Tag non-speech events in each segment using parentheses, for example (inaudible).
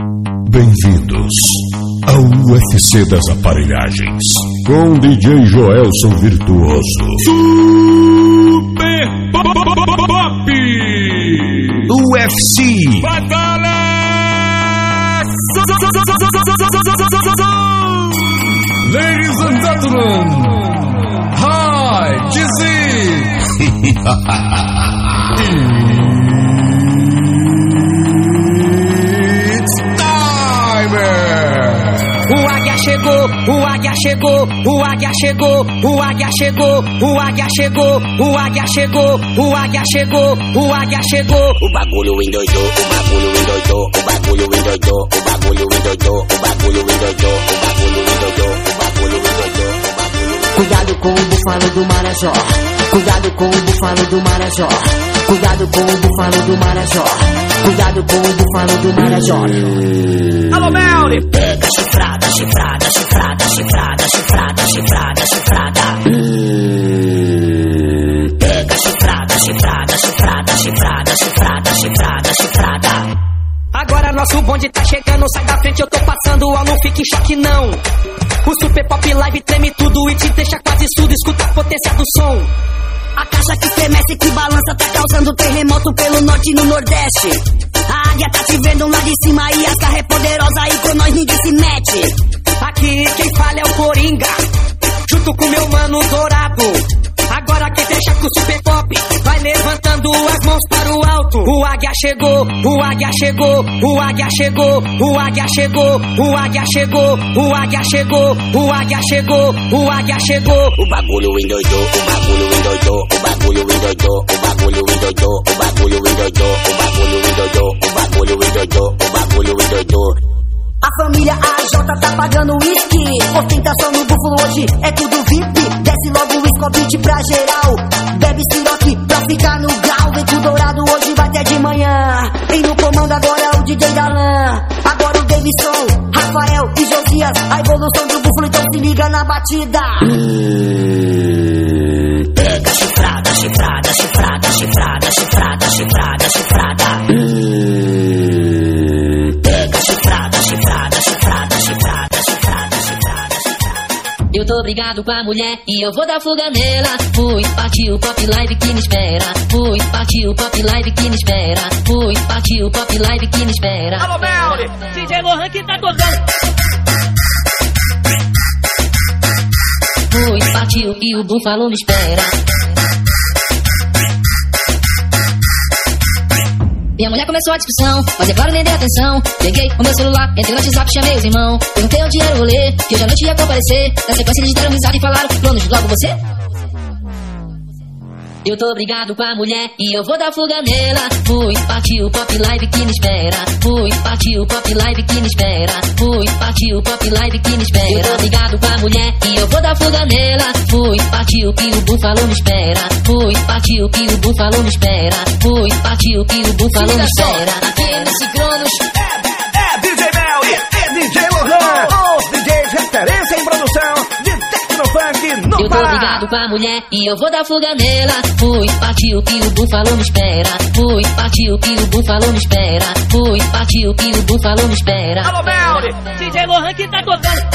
Bem-vindos ao UFC das aparelhagens com DJ Joelson Virtuoso. Super Pop! UFC Batalha! Ladies and gentlemen, hi, It's (laughs) time! O águia chegou, o águia chegou, o águia chegou, o águia chegou, o águia chegou, o águia chegou, o águia chegou, o águia chegou. O bagulho endoidou, o bagulho endoidou, o bagulho endoidou, o bagulho endoidou, o bagulho endoidou, o bagulho endoidou, o bagulho endoidou, o bagulho Cuidado com o búfalo do Marajó. Cuidado com o búfalo do Marajó. Cuidado com o búfalo do Marajó. Cuidado com o búfalo do Marajó. Alô, Melly! Pega chifrada, chifrada, chifrada, chifrada, chifrada, chifrada, chifrada. Pega chifrada, chifrada, chifrada, chifrada, chifrada, chifrada, chifrada. Agora nosso bonde tá chegando, sai da frente, eu tô passando, ó, não fique em choque não. O Super Pop Live treme tudo e te deixa quase surdo, escuta a potência do som. A caixa que estremece, que balança, tá causando terremoto pelo norte e no nordeste. A águia tá te vendo lá de cima e a garra é poderosa e com nós ninguém se mete. Aqui quem fala é o Coringa, junto com meu mano Dourado. Agora quem fecha com o Super Pop vai levantando as mãos para o alto. O águia chegou, o águia chegou, o águia chegou, o águia chegou, o águia chegou, o águia chegou, o águia chegou, o águia chegou. O bagulho endoidou, o bagulho endoidou, o bagulho endoidou, o bagulho endoidou, o bagulho endoidou, o bagulho endoidou, o bagulho endoidou, o bagulho endoidou. A família AJ tá pagando uísque. Ostentação no búfalo hoje é tudo VIP. Desce logo o escobite pra geral. Bebe siroque pra ficar no grau. Vem com dourado hoje vai até de manhã. E no comando agora é o DJ Dalan. Agora o Davidson, Rafael e Josias. A evolução do búfalo, então se liga na batida. Brigado com a mulher e eu vou dar fuga nela. Fui, partiu pop live que me espera. Fui, partiu pop live que me espera. Fui, partiu pop live que me espera. Alô, Melly! DJ Lohan que tá tocando. Fui, partiu e o búfalo me espera. Minha mulher começou a discussão, mas é claro nem dei atenção. Peguei o meu celular, entrei no WhatsApp, chamei os irmãos. Perguntei onde era o rolê, que hoje à noite ia comparecer. Na sequência eles deram amizade e falaram, planos logo você? Eu tô brigado com a mulher e eu vou dar fuga nela. Fui, partiu pop live que me espera. Fui, partiu pop live que me espera. Fui, partiu pop live que me espera. Eu tô brigado com a mulher e eu vou dar fuga nela. Fui, partiu que o búfalo me espera. Fui, partiu que o búfalo me espera. Fui, partiu que o búfalo me espera. Aqui nesse Cronos. É DJ Melly e DJ Lohan, No Eu tô brigado com a mulher e eu vou dar fuga nela. Fui, partiu que o búfalo me espera. Fui, partiu que o búfalo me espera. Fui, partiu que o búfalo me espera. Alô, Melly! DJ Lohan que tá tocando.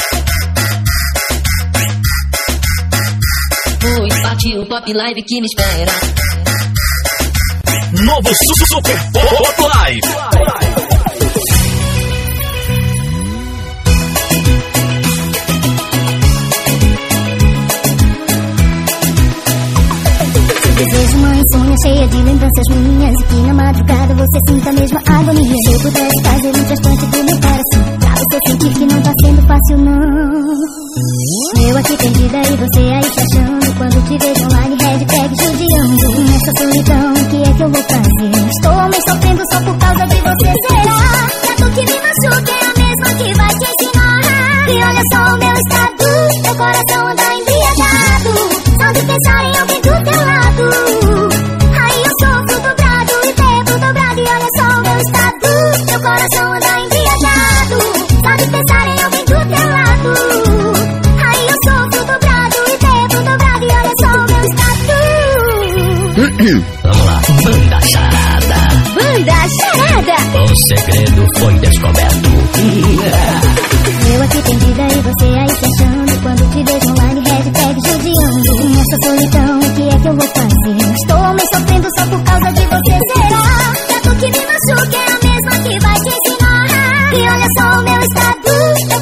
Fui, partiu pop live que me espera. Novo Su- Super Pop Live! Desejo uma insônia cheia de lembranças minhas. E que na madrugada você sinta a mesma agonia. Se eu pudesse fazer um transplante do meu coração. Pra você sentir que não tá sendo fácil não. Eu aqui perdida e você aí se achando. Quando te vejo online, hashtag judiando. Nessa solidão, o que é que eu vou fazer? Estou me sofrendo só por causa de você Será? A dor que me machuca é a mesma que vai te ensinar? E olha só o meu estado Meu coração anda embriagado. Só de pensar em Meu coração anda embriagado. Sabe pensar em alguém do teu lado. Aí eu sofro dobrado e devo dobrado E olha só o meu estado Vamos lá, banda charada. Banda charada. O segredo foi descoberto. Eu aqui perdida e você aí se achando Quando te vejo online, hashtag judiando. Nessa solidão, o que é que eu vou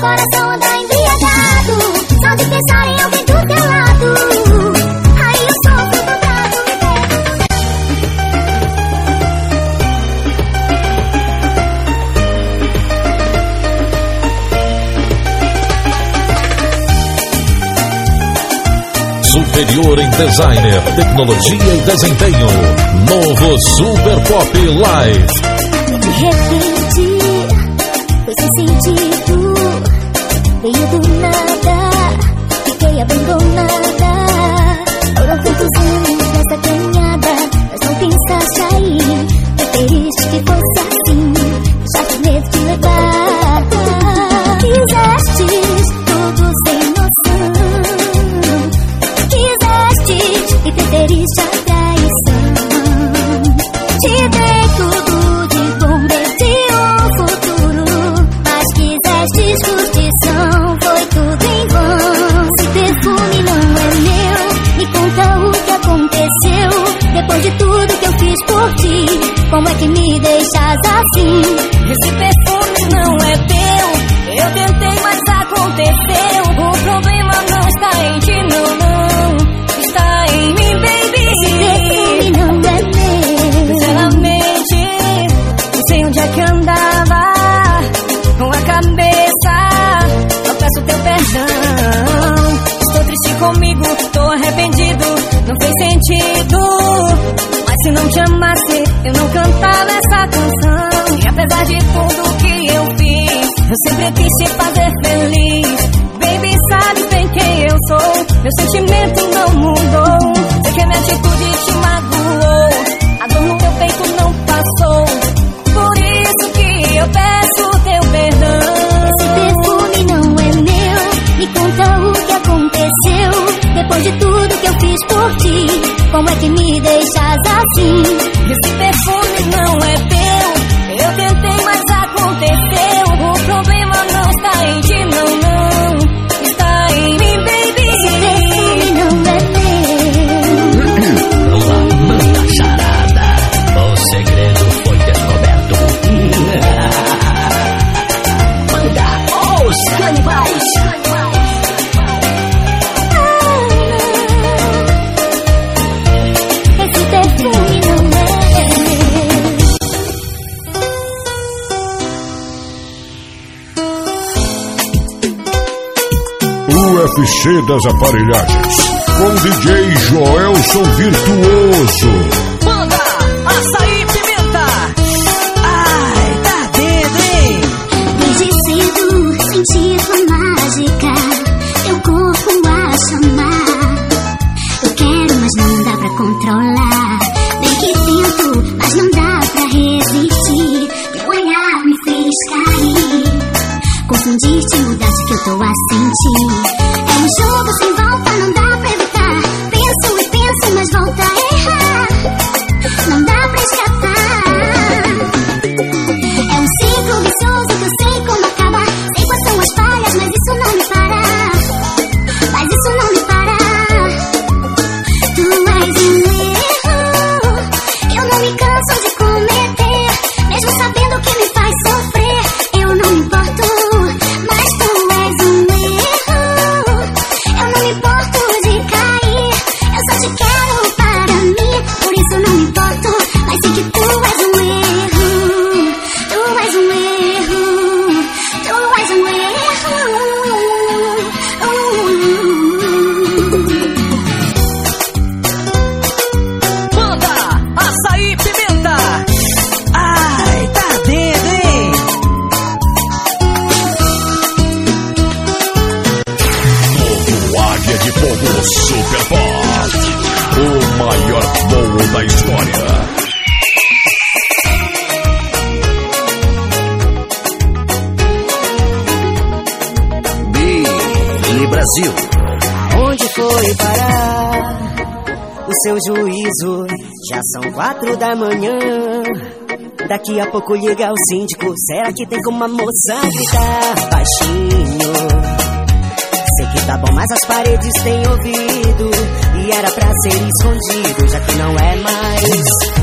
coração anda embriagado. Só de pensar em alguém do teu lado. Aí eu sofro dobrado. Superior em Designer, Tecnologia e Desempenho. Novo Super Pop Live. Fiquei abandonada. Deixas assim? Esse perfume não é teu. Eu tentei, mas aconteceu. O problema não está em ti, não, não. Está em mim, baby. Esse perfume não é meu. Sinceramente, não sei onde é que andava com a cabeça. Eu peço teu perdão. Estou triste comigo, tô arrependido. Não fez sentido. Mas se não te amasse, eu não cantava de tudo que eu fiz, eu sempre quis te fazer feliz. UFC das Aparelhagens. Com DJ Joelson Virtuoso. Manda açaí pimenta. Ai, tá dentro, hein? Desde cedo senti tua mágica, teu corpo a chamar. Eu quero, mas não dá pra controlar. Bem que tento, mas não dá pra resistir. Meu olhar me fez cair. Confundiste, mudaste que eu tô a sentir. É um jogo seu juízo? Já são quatro da manhã. Daqui a pouco liga o síndico. Será que tem como a moça gritar baixinho? Sei que tá bom, mas as paredes têm ouvido. E era pra ser escondido, já que não é mais.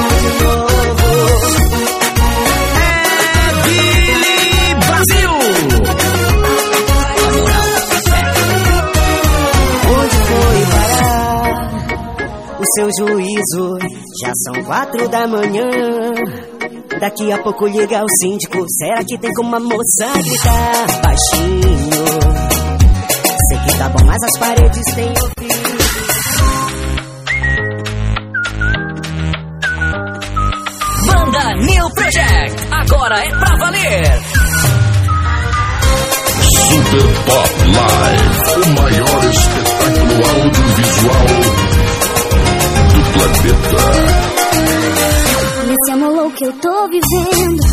Seu juízo? Já são quatro da manhã. Daqui a pouco liga o síndico. Será que tem como a moça gritar baixinho? Sei que tá bom, mas as paredes têm ouvido. Banda New Project. Agora é pra valer. Super Pop Live, o maior espetáculo audiovisual do planeta. Nesse amor louco que eu tô vivendo,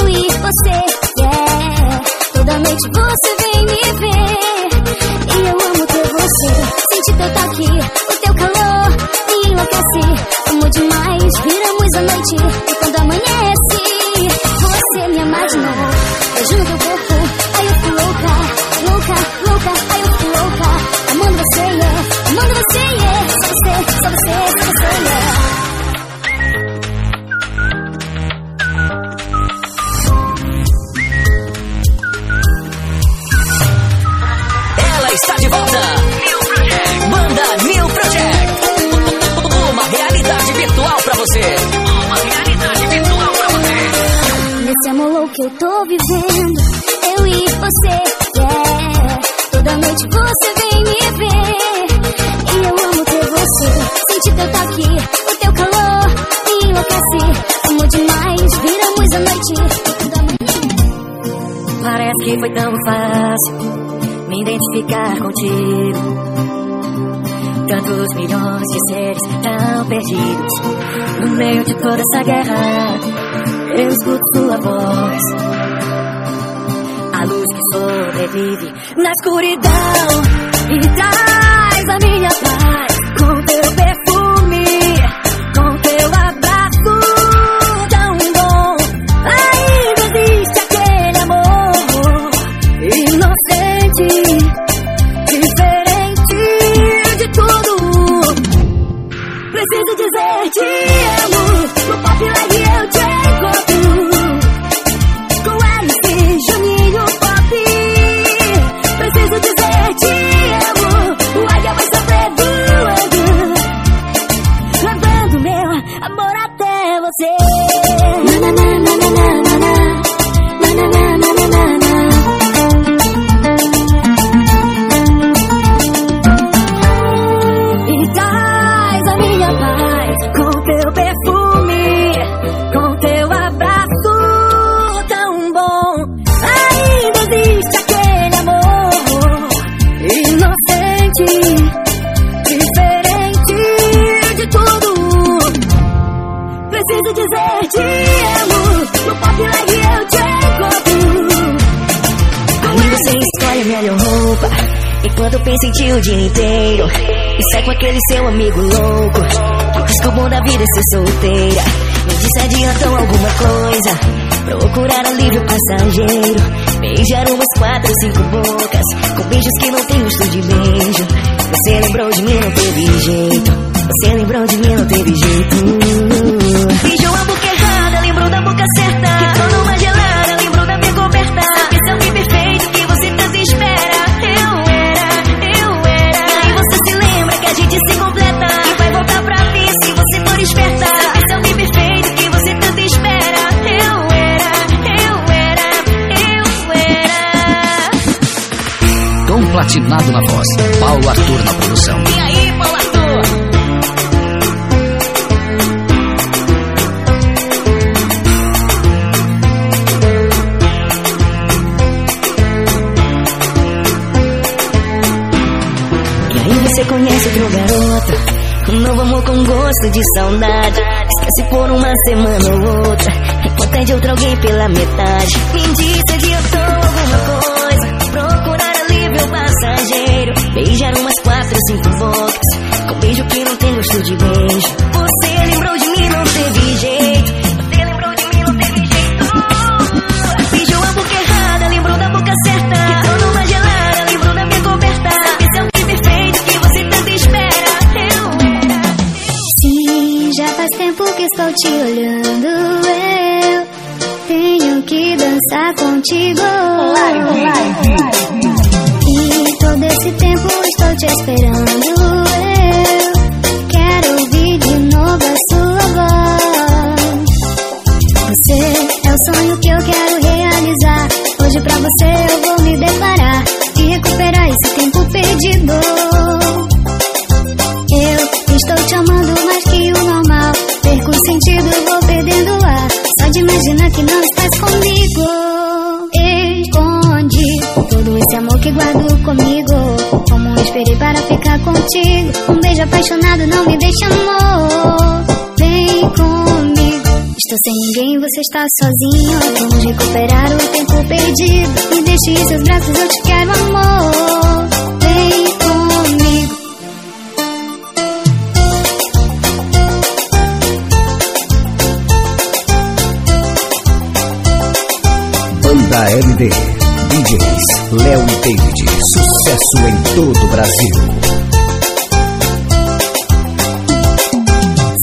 eu e você, yeah. Toda noite você vem me ver. E eu amo ter você. Sente teu toque, o teu calor me enlouquece. Amo demais, viramos a noite. E quando amanhece, você me ama de novo. Beijo no teu corpo, aí eu fico louca, louca, louca, aí eu fico louca. Amando você, yeah. Amando você, yeah. Só você, só você, yeah. Está de volta. Banda New Project. Uma realidade virtual pra você. Uma realidade virtual pra você. Nesse amor louco que eu tô vivendo, eu e você. Toda noite você teu toque, o teu calor me enlouquece. Amo demais, viramos a noite. Parece que foi tão fácil me identificar contigo. Tantos milhões de seres tão perdidos. No meio de toda essa guerra, eu escuto sua voz. A luz que sobrevive na escuridão e traz a minha Enquanto pensa em ti o dia inteiro E sai com aquele seu amigo louco. Diz que o bom da vida é ser solteira. Me disse adiantou alguma coisa. Procurar alívio passageiro. Beijar umas quatro, cinco bocas. Com beijos que não tem gosto de beijo. Você lembrou de mim, não teve jeito. Você lembrou de mim, não teve jeito Tom Platinado na voz. Paulo Arthur na produção. E aí, Paulo Arthur? E aí você conhece outro garoto Um novo amor com gosto de saudade Esquece por uma semana ou outra é de outro alguém pela metade inteiro. Beijar umas quatro, cinco voltas. Com beijo que não tem gosto de beijo. Você está sozinho. Vamos recuperar o tempo perdido. Me deixe em seus braços, eu te quero amor. Vem comigo. Banda LD. DJs Léo e David. Sucesso em todo o Brasil.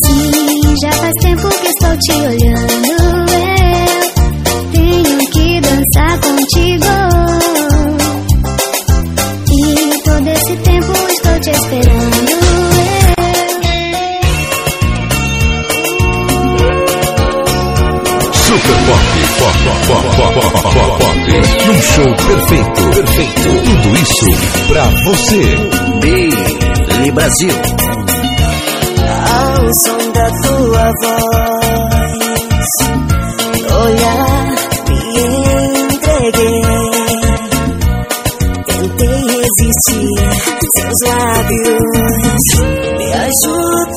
Sim, já faz tempo que estou te olhando. Num show perfeito, perfeito. Tudo isso pra você. Billy Brasil. Ao som da tua voz, olhar, me entreguei. Tentei resistir, seus lábios me ajudam.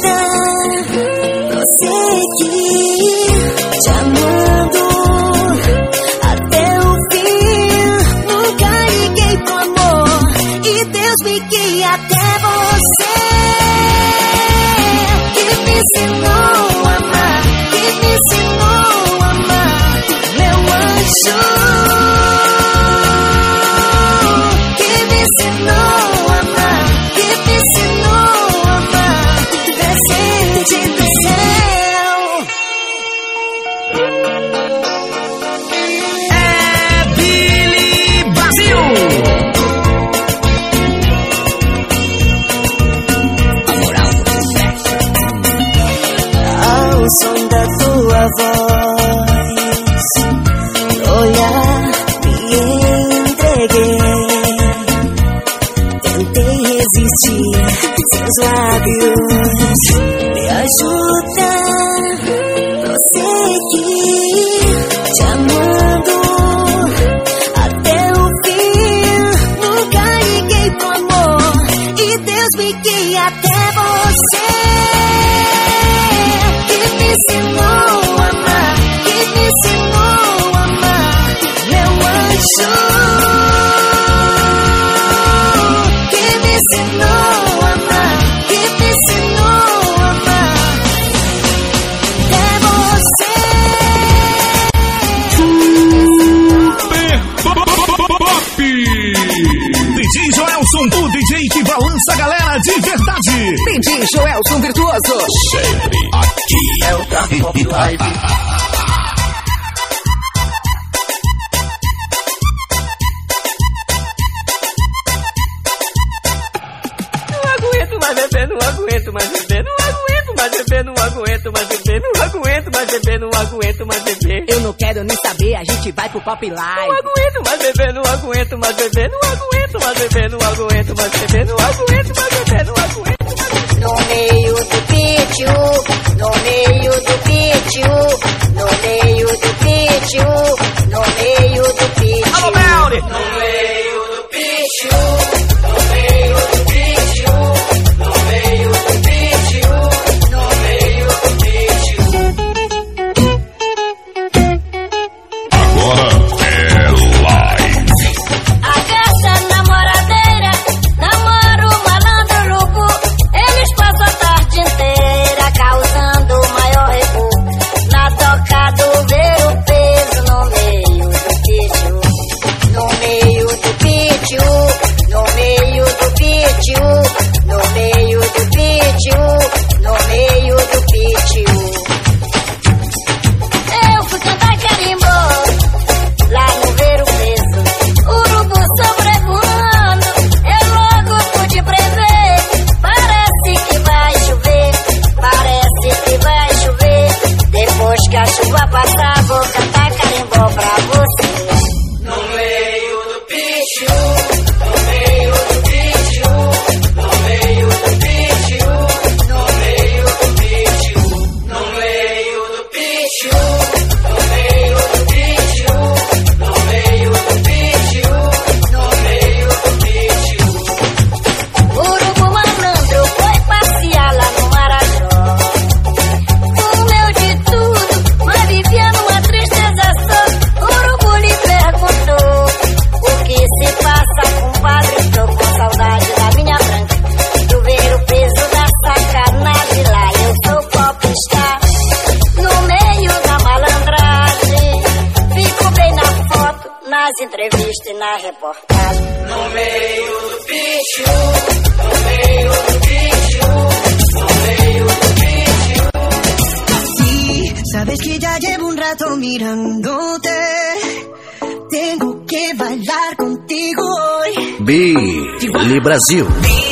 Anjo. Que me ensinou a amar, que me ensinou a amar. É você. DJ Joelson, o DJ que balança a galera de verdade. DJ Joelson Virtuoso. Sempre aqui. É o da Pop Live. Mais beber, não aguento mais beber. Eu não quero nem saber, a gente vai pro Pop Não Live. aguento mais beber, não aguento mais beber, não aguento mais beber, não aguento mais beber, não aguento mais beber, não aguento mais beber. No meio do pítio, no meio do pítio, no meio do pítio, Billy Brasil.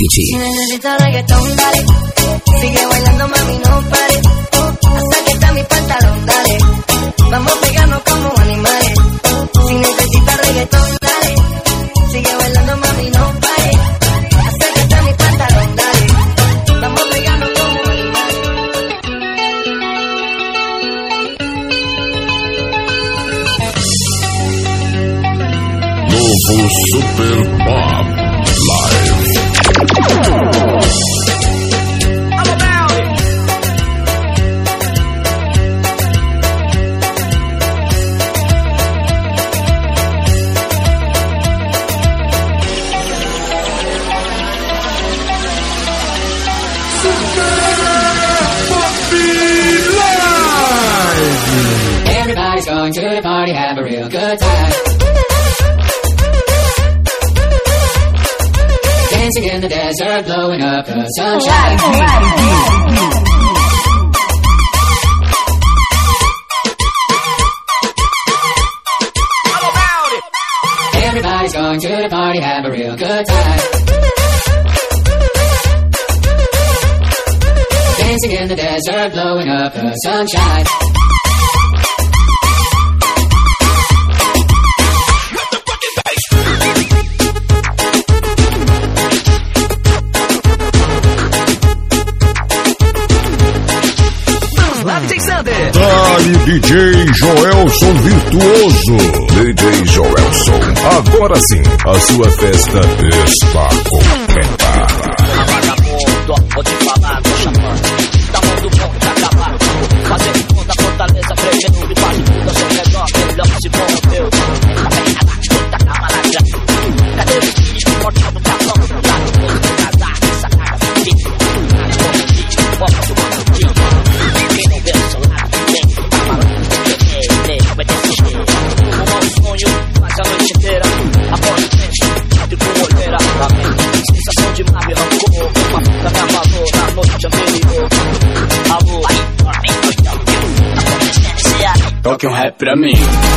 E sua festa. pra mim.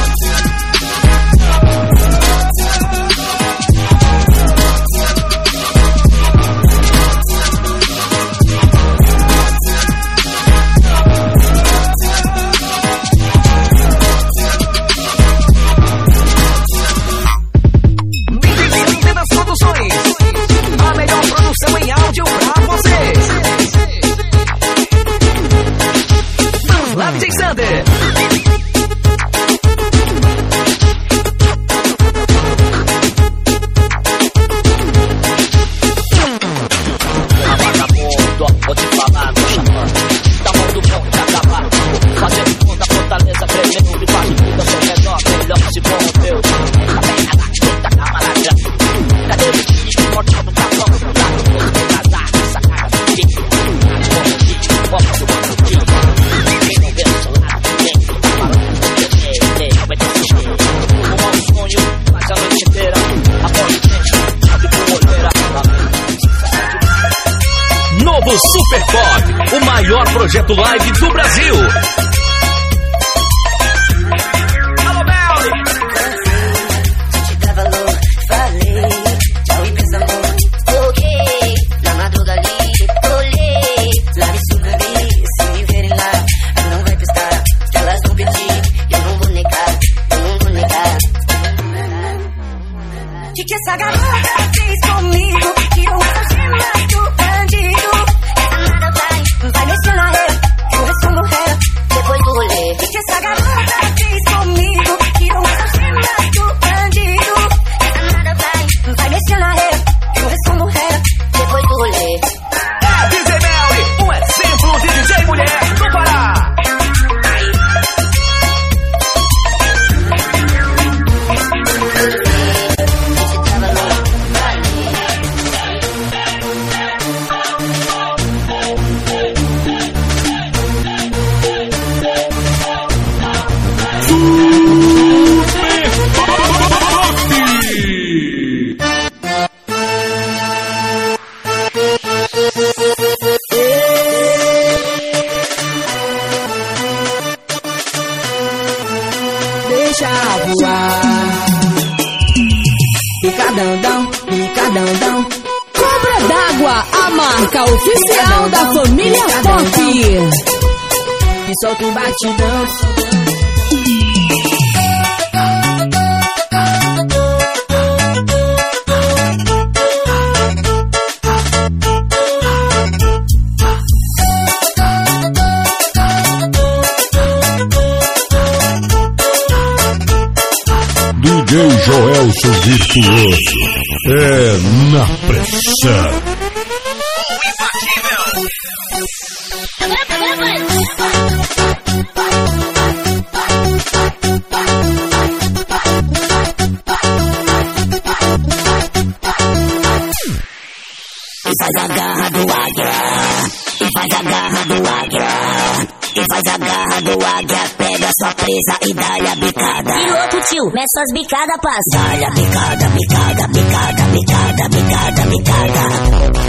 mete as bicadas, passa. Dá-lhe a bicada, bicada, bicada, bicada, bicada, bicada.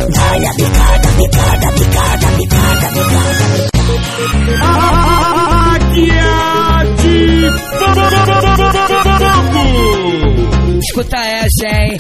Dá-lhe a bicada, bicada, bicada, bicada, bicada. Aqui é de Escuta essa, hein?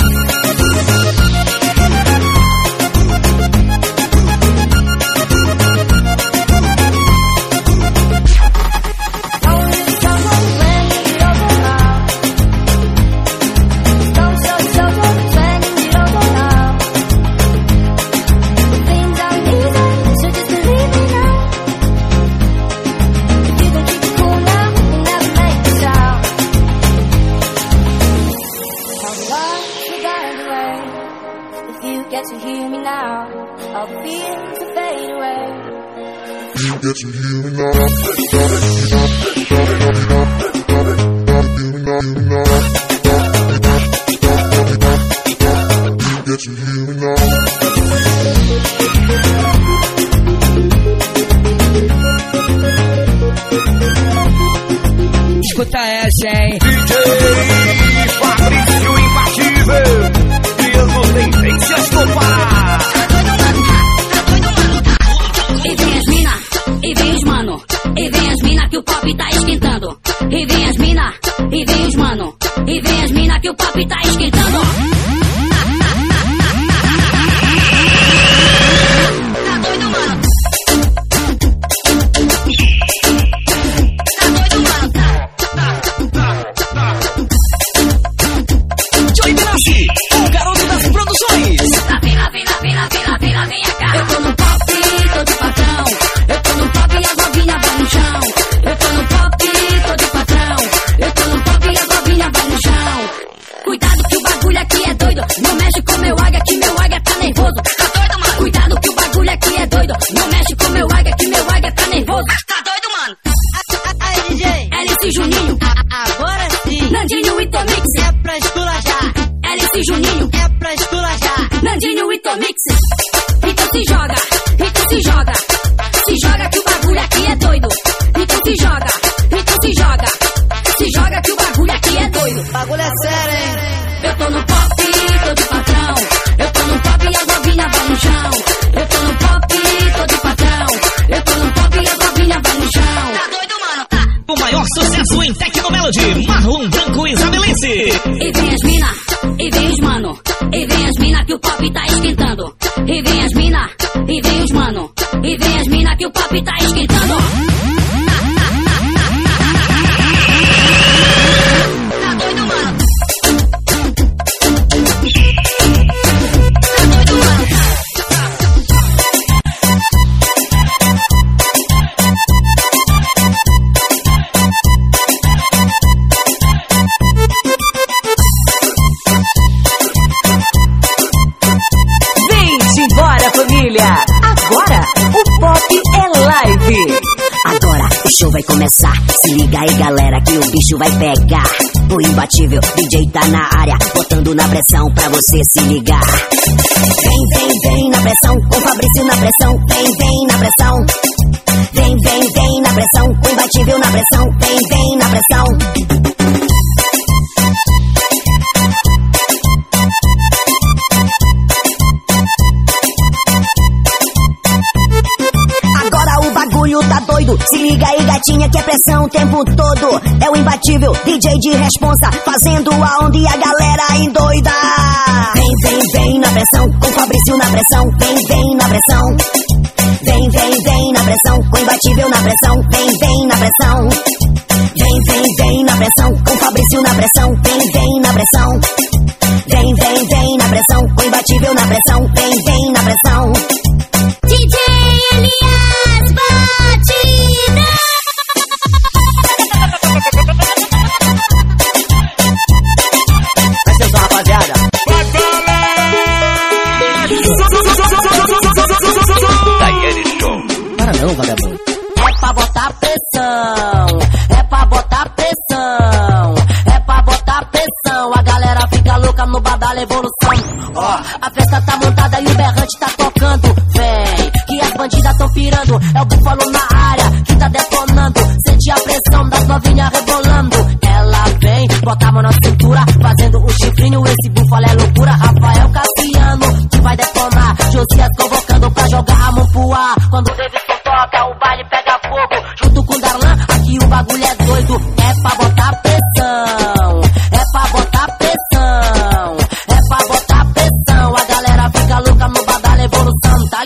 aí galera que o bicho vai pegar. O imbatível DJ tá na área, botando na pressão pra você se ligar. Vem, vem, vem na pressão, com Fabrício na pressão. Vem, vem na pressão. Vem, vem, vem na pressão, o imbatível na pressão. Vem, vem na pressão. linha que é pressão o tempo todo. É o imbatível DJ de responsa, fazendo a onda e a galera endoida. Vem, vem, vem na pressão, com Fabrício na pressão. Vem, vem na pressão. Vem, vem, vem na pressão, com imbatível na pressão. Vem, vem na pressão. Vem, vem, vem na pressão, com Fabrício na pressão. Vem, vem na pressão. Vem, vem, vem na pressão, com imbatível na pressão. Vem, vem na pressão. não, vagabundo. É pra botar pressão, é pra botar pressão, é pra botar pressão. A galera fica louca no bar evolução. Ó, oh, a festa tá montada e o berrante tá tocando. Vem, que as bandidas tão pirando. É o búfalo na área que tá detonando. Sente a pressão das novinhas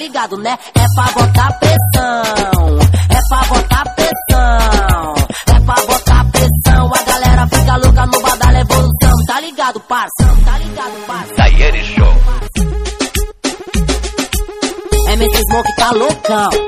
ligado, né? É pra botar pressão, é pra botar pressão, é pra botar pressão. A galera fica louca no bar da revolução, tá ligado, parça? Tá ligado, parça? ele Show. MC Smoke tá loucão.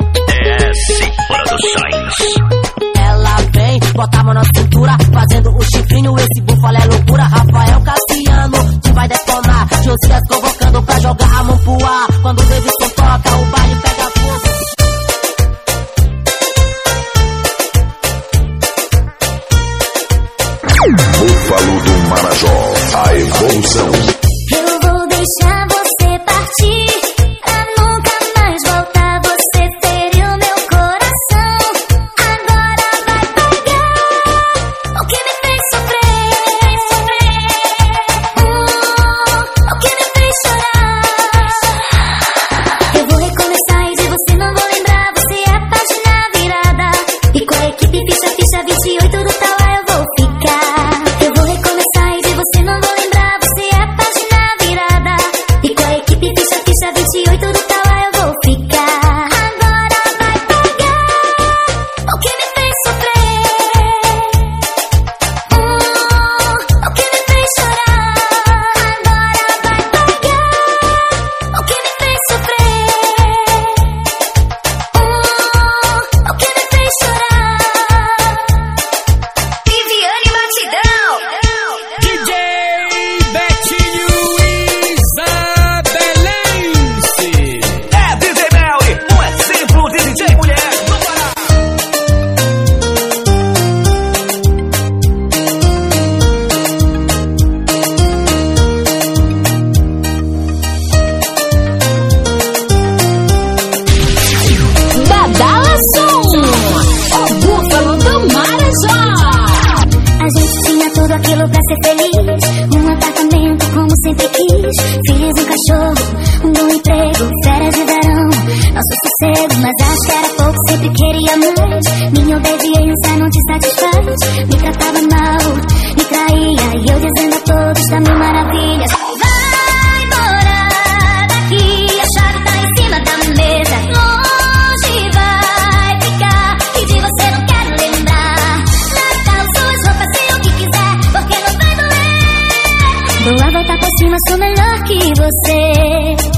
Minha obediência não te satisfaz. Me tratava mal, me traía. E eu dizendo a todos da mil maravilhas. Vai embora daqui, a chave tá em cima da mesa. Longe vai ficar, e de você não quero lembrar. Natal, suas roupas, sei o que quiser, porque não vai doer. Dou a volta por cima, sou melhor que você.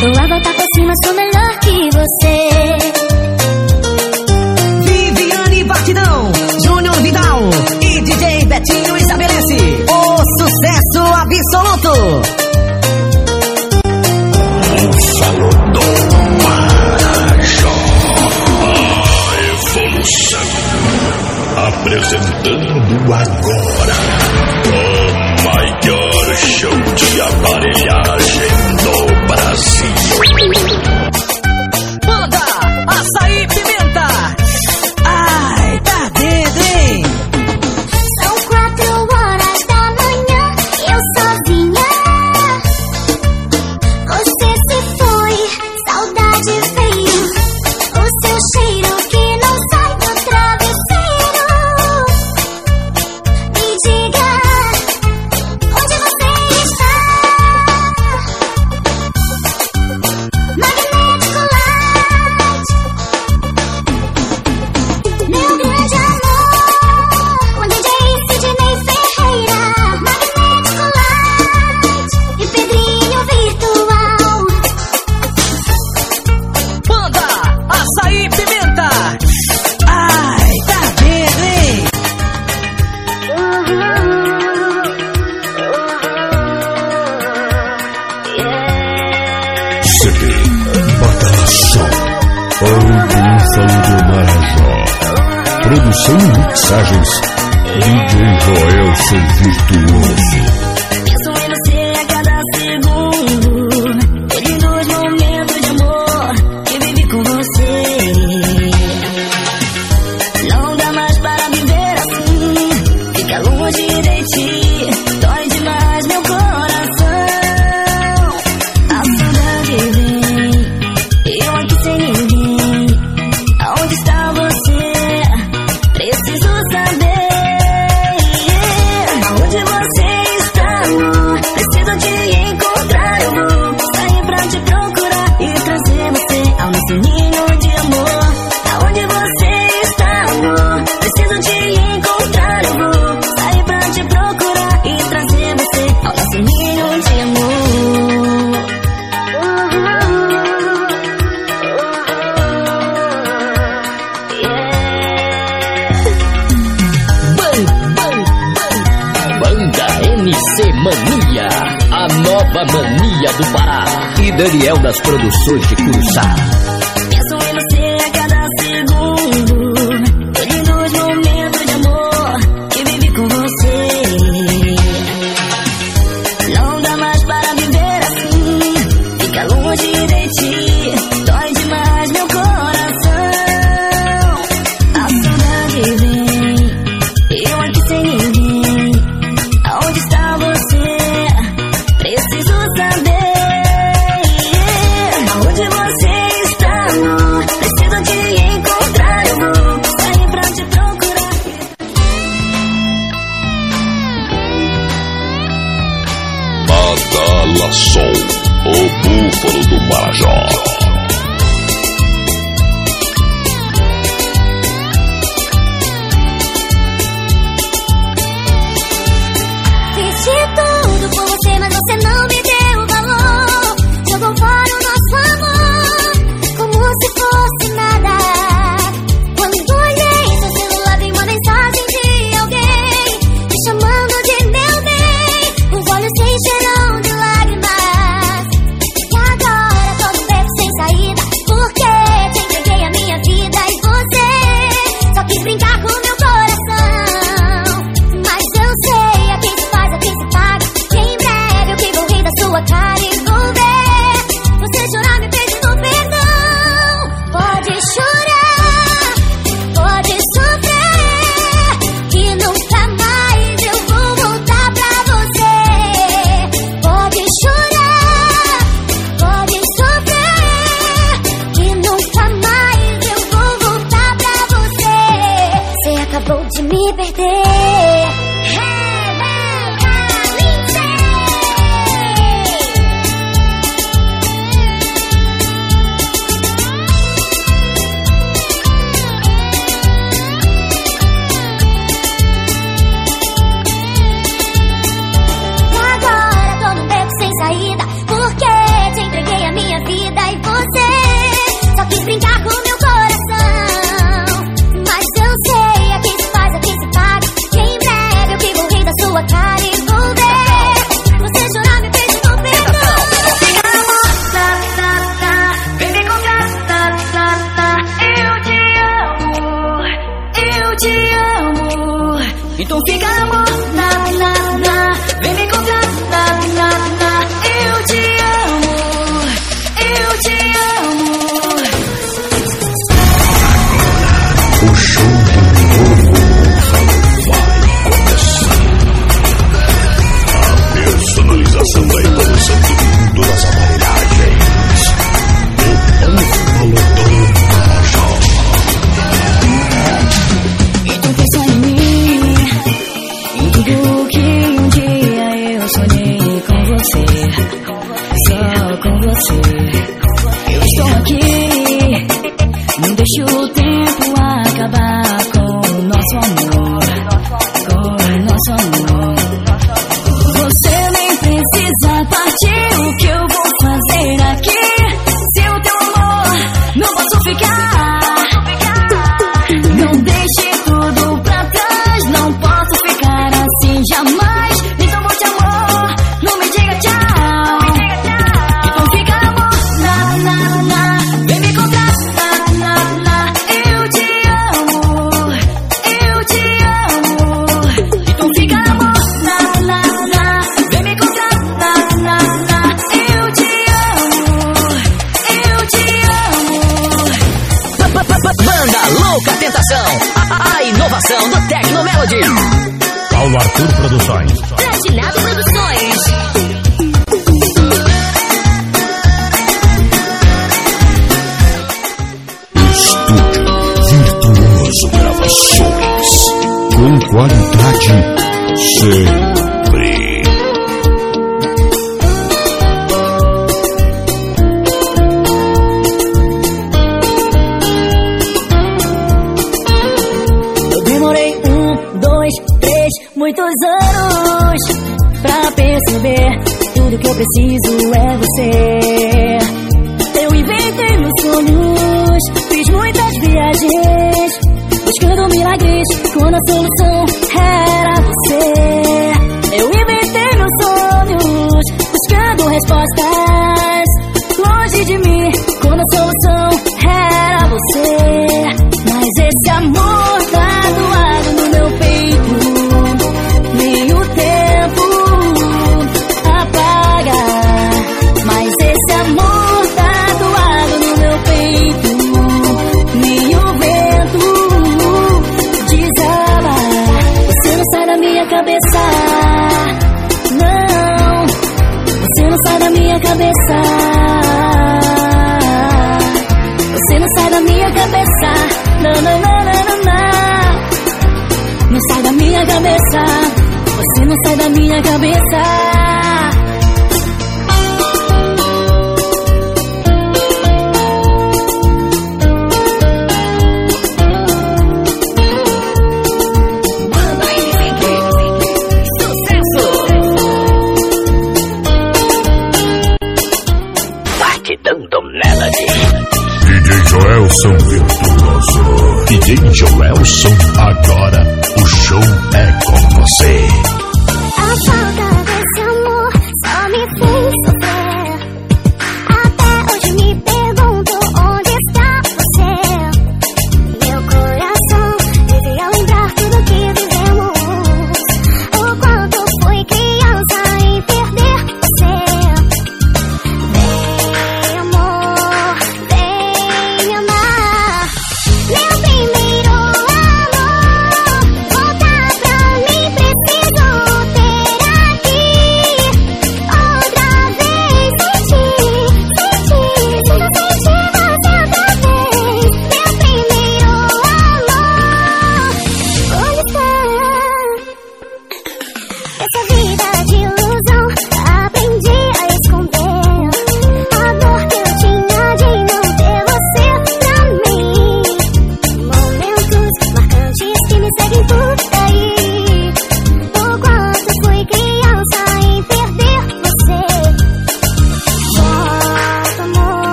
Dou a volta por cima, sou melhor que você. Viviane Batidão, Júnior Vidal e DJ Betinho estabelece o sucesso absoluto. Apresentando agora o maior show de aparelhagem Thank you. Produção e mixagens. DJ Joelson Virtuoso. Nova mania do Pará. E Daniel das Produções de Curuçá. Minha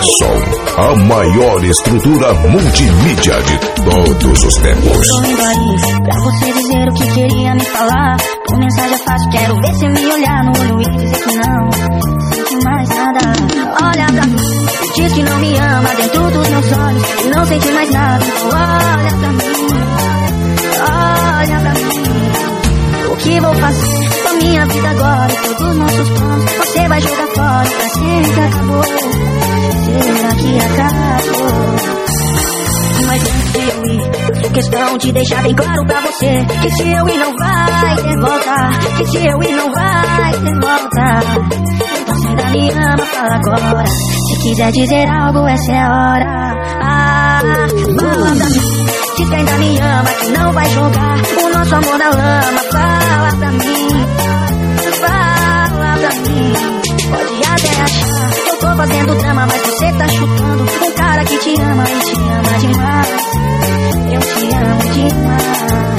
A maior estrutura multimídia de todos os tempos. Tô indo aí pra você dizer o que queria me falar. Por mensagem fácil, quero ver você me olhar no olho e dizer que não sente mais nada. Olha pra mim, diz que não me ama dentro dos meus olhos e não sente mais nada. Então olha pra mim, olha pra mim. O que vou fazer com minha vida agora? E todos os nossos planos você vai jogar fora pra sempre acabou. Será que acabou? Mas antes de eu ir, questão de deixar bem claro pra você Que se eu ir não vai ter volta. Que se eu ir não vai ter volta. Então se ainda me ama, fala agora. Se quiser dizer algo, essa é a hora. Ah, fala pra mim Diz que ainda me ama, que não vai jogar. O nosso amor na lama Fala pra mim fazendo drama Mas você tá chutando um cara que te ama e te ama demais. Eu te amo demais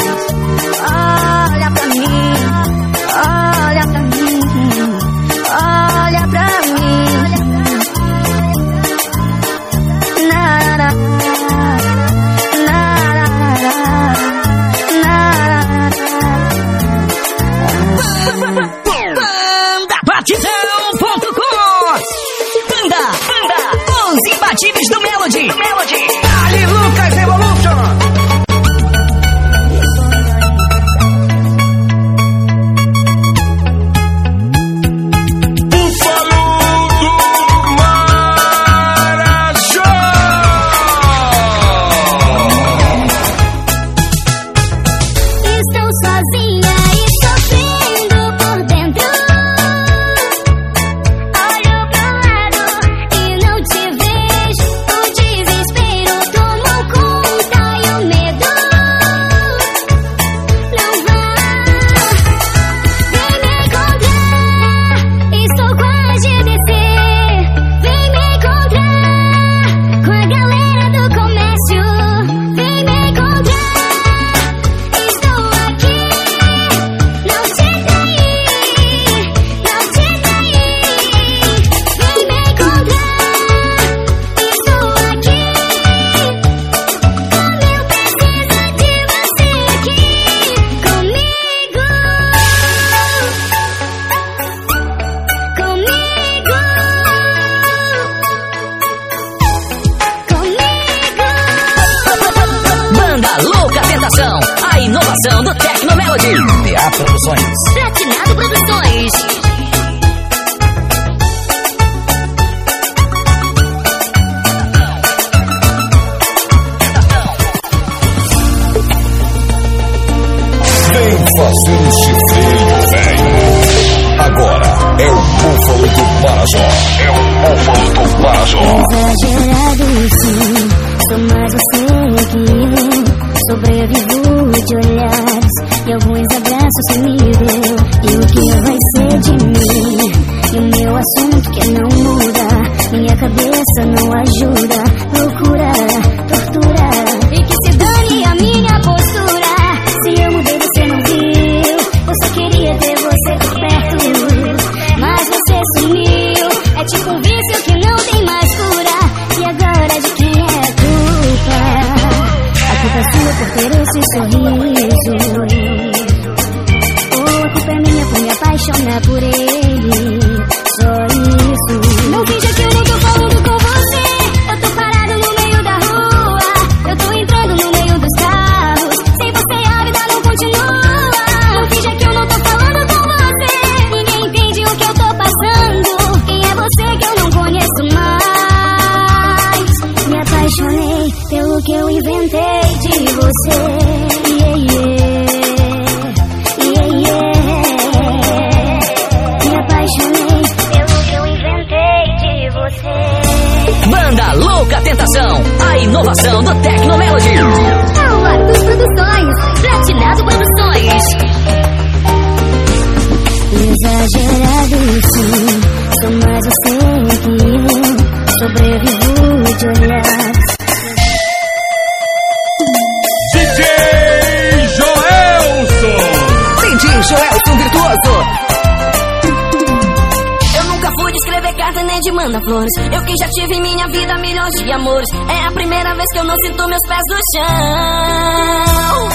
tive em minha vida milhões de amores. É a primeira vez que eu não sinto meus pés no chão.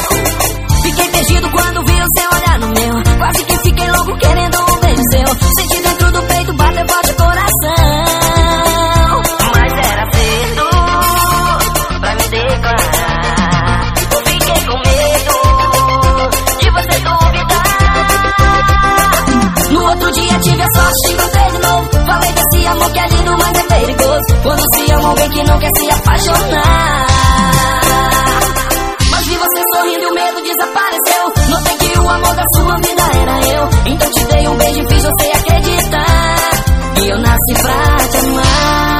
Fiquei perdido quando vi o seu olhar no meu. Quase que fiquei louco querendo um beijo seu. Senti gostoso quando se ama alguém que não quer se apaixonar. Mas vi você sorrindo, e o medo desapareceu. Notei que o amor da sua vida era eu. Então te dei um beijo e fiz você acreditar. E eu nasci pra te amar.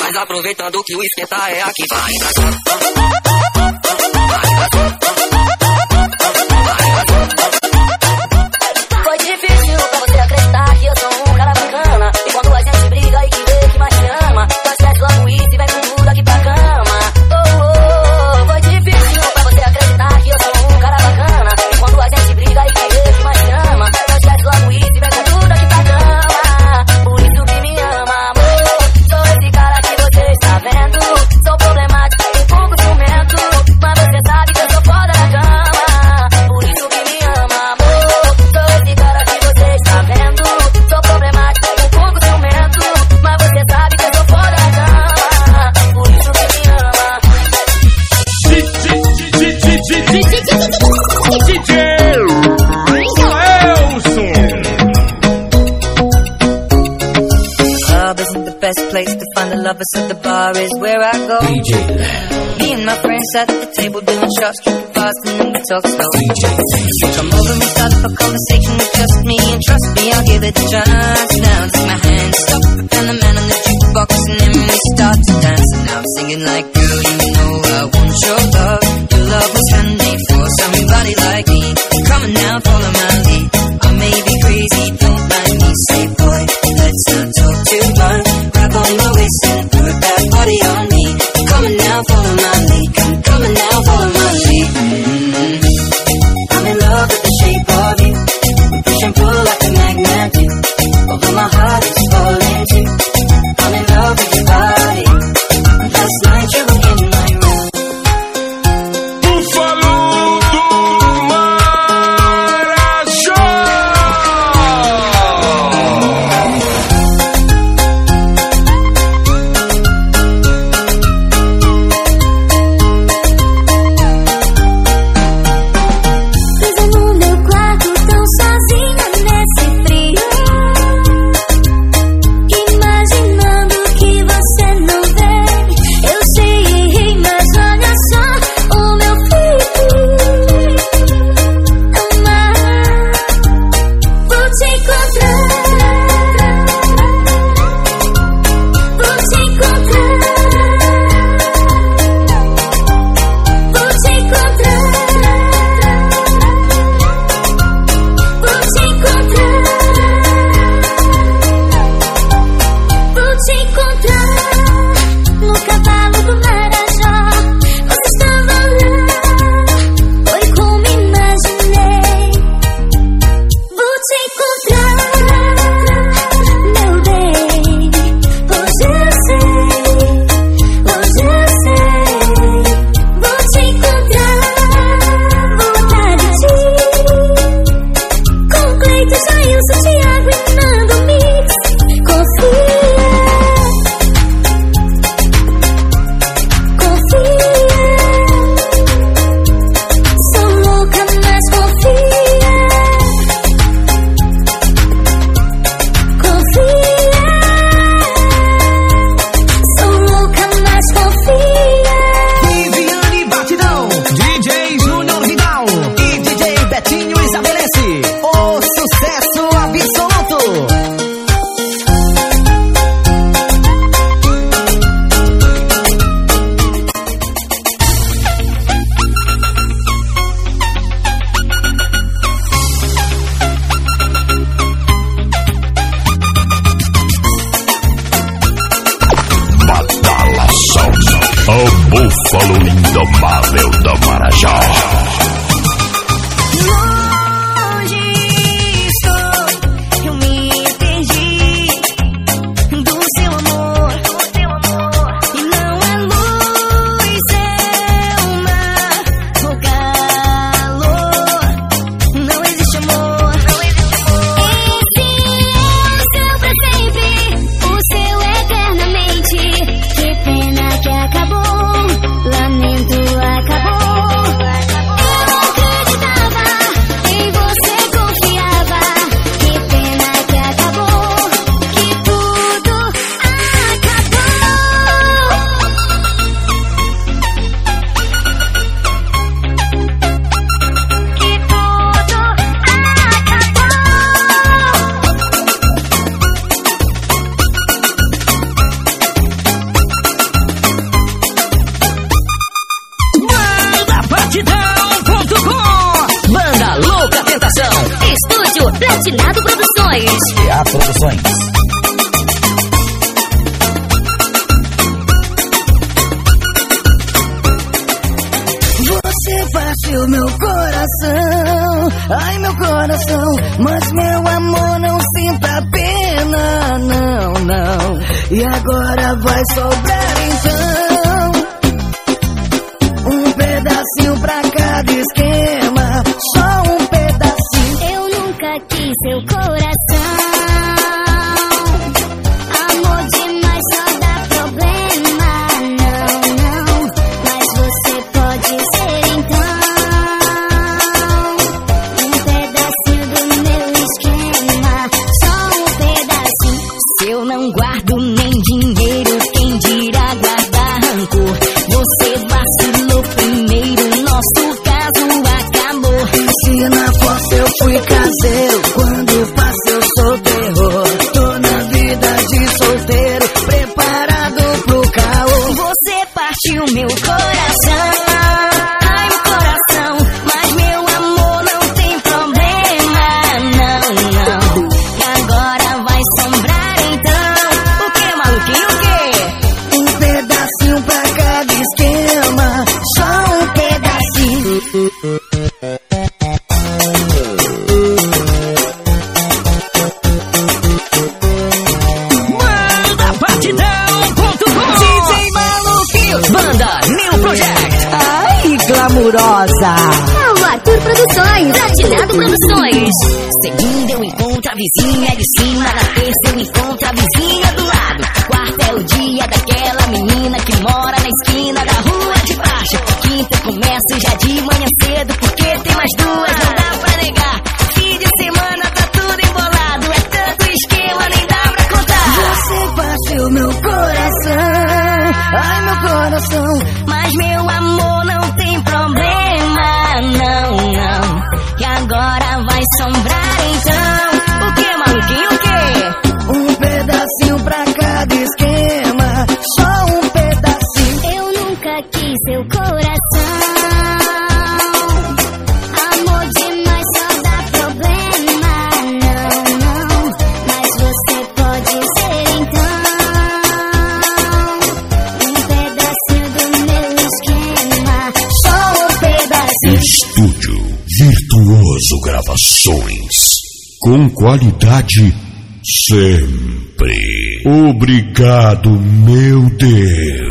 Mas aproveitando que o esquenta é aqui, vai. to find the lovers at the bar is where I go. DJ Me and my friends at the table doing shots, drinking fast, and then we talk slow. DJ so come over and start up a conversation with just me, and trust me, I'll give it a chance. Now take my hand, stop, and the man on the jukebox, and then we start to dance. And now I'm singing like, girl, you know I want your love. Your love was handmade for somebody like me. Come on now, follow my lead. I may be crazy, don't mind me. Say, boy, let's not talk dance. Put that body on me. Qualidade sempre. Obrigado, meu Deus.